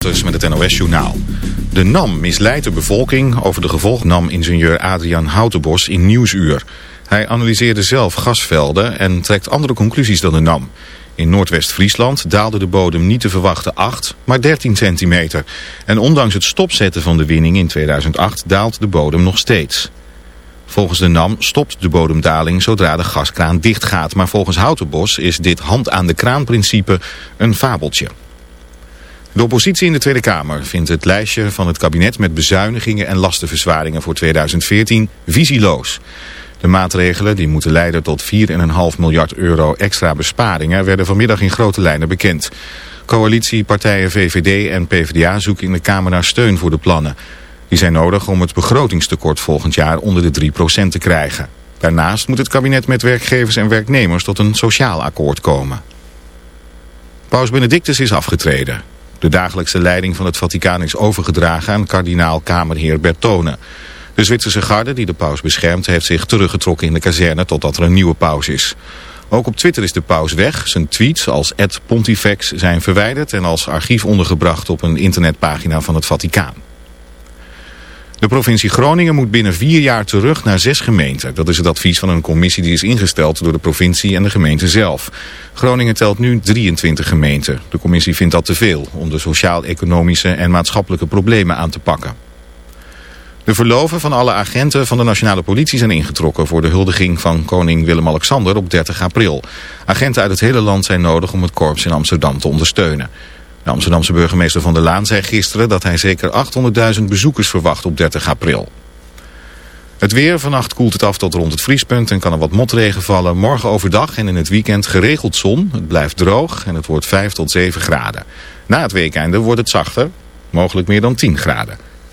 Met het NOS-journaal. De NAM misleidt de bevolking over de gevolg NAM-ingenieur Adriaan Houtenbos in Nieuwsuur. Hij analyseerde zelf gasvelden en trekt andere conclusies dan de NAM. In Noordwest-Friesland daalde de bodem niet te verwachten 8, maar 13 centimeter. En ondanks het stopzetten van de winning in 2008 daalt de bodem nog steeds. Volgens de NAM stopt de bodemdaling zodra de gaskraan dichtgaat. Maar volgens Houtenbos is dit hand aan de kraan principe een fabeltje. De oppositie in de Tweede Kamer vindt het lijstje van het kabinet met bezuinigingen en lastenverzwaringen voor 2014 visieloos. De maatregelen die moeten leiden tot 4,5 miljard euro extra besparingen werden vanmiddag in grote lijnen bekend. Coalitiepartijen VVD en PvdA zoeken in de Kamer naar steun voor de plannen. Die zijn nodig om het begrotingstekort volgend jaar onder de 3% te krijgen. Daarnaast moet het kabinet met werkgevers en werknemers tot een sociaal akkoord komen. Paus Benedictus is afgetreden. De dagelijkse leiding van het Vaticaan is overgedragen aan kardinaal Kamerheer Bertone. De Zwitserse garde die de paus beschermt heeft zich teruggetrokken in de kazerne totdat er een nieuwe paus is. Ook op Twitter is de paus weg. Zijn tweets als Pontifex zijn verwijderd en als archief ondergebracht op een internetpagina van het Vaticaan. De provincie Groningen moet binnen vier jaar terug naar zes gemeenten. Dat is het advies van een commissie die is ingesteld door de provincie en de gemeente zelf. Groningen telt nu 23 gemeenten. De commissie vindt dat te veel om de sociaal-economische en maatschappelijke problemen aan te pakken. De verloven van alle agenten van de nationale politie zijn ingetrokken voor de huldiging van koning Willem-Alexander op 30 april. Agenten uit het hele land zijn nodig om het korps in Amsterdam te ondersteunen. De Amsterdamse burgemeester Van der Laan zei gisteren dat hij zeker 800.000 bezoekers verwacht op 30 april. Het weer, vannacht koelt het af tot rond het vriespunt en kan er wat motregen vallen. Morgen overdag en in het weekend geregeld zon. Het blijft droog en het wordt 5 tot 7 graden. Na het weekende wordt het zachter, mogelijk meer dan 10 graden.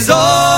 is all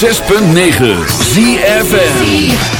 106.9 ZFN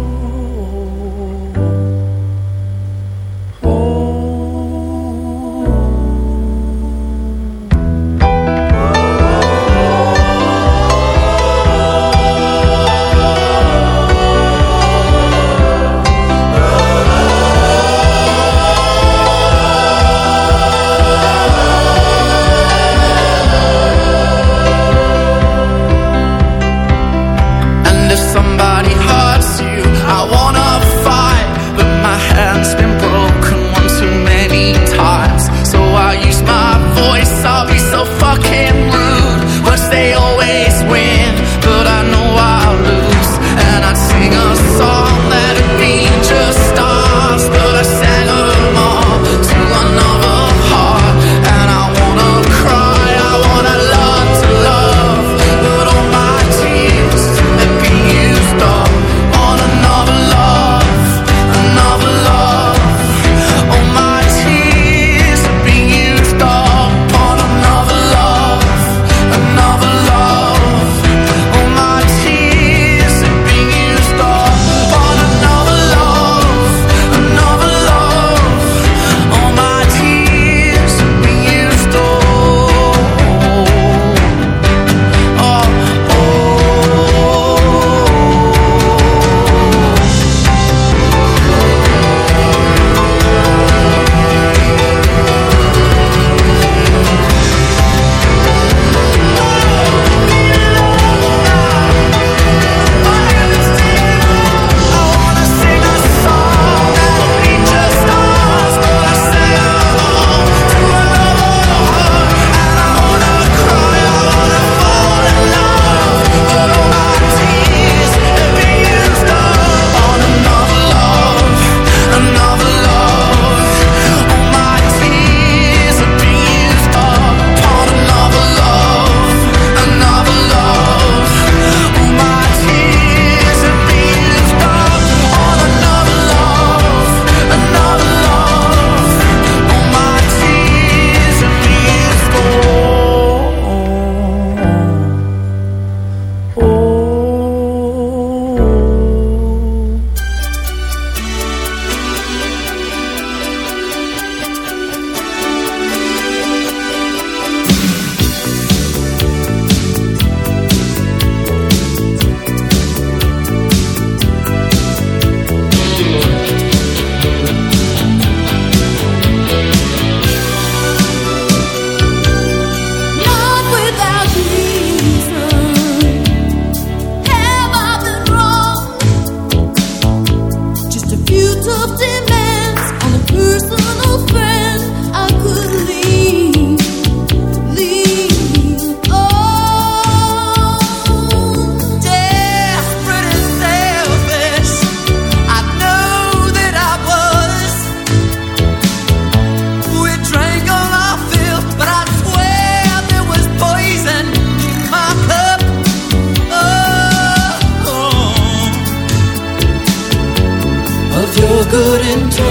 ZFM.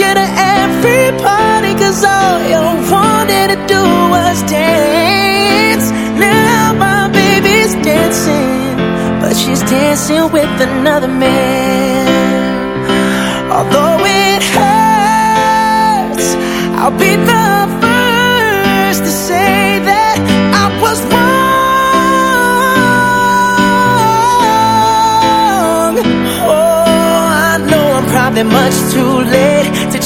You to every party, cause all you wanted to do was dance. Now my baby's dancing, but she's dancing with another man. Although it hurts, I'll be the first to say that I was wrong. Oh, I know I'm probably much too late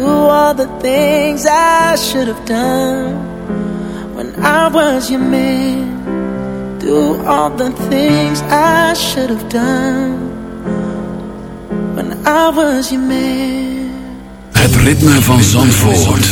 Do all the things I should have done when I was your man. Do all the things I should have done when I was your man. Het ritme van Zandvoort.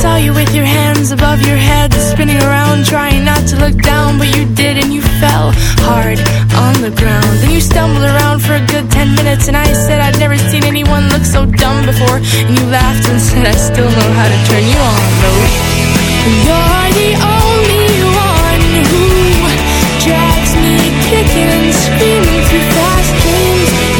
Saw you with your hands above your head, spinning around, trying not to look down, but you did, and you fell hard on the ground. Then you stumbled around for a good ten minutes, and I said I'd never seen anyone look so dumb before, and you laughed and said I still know how to turn you on, though. You're the only one who drags me kicking and screaming through fast dreams.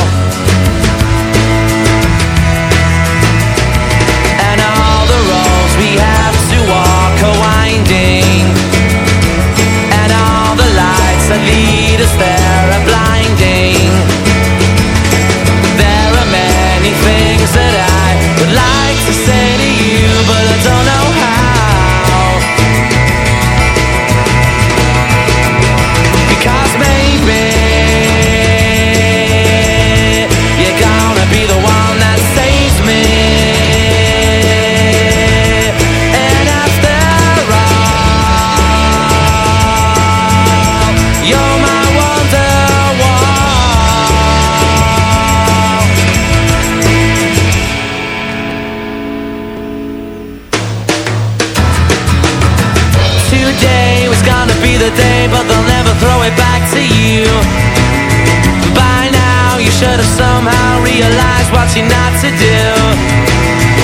Should have somehow realized what you're not to do.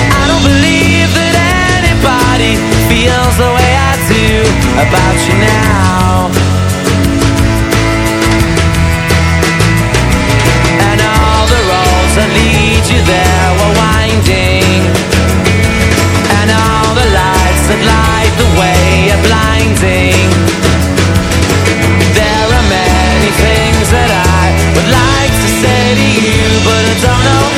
I don't believe that anybody feels the way I do about you now. And all the roads that lead you there were winding. And all the lights that light the way are blinding. There are many things that I would like don't know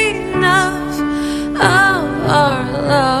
love.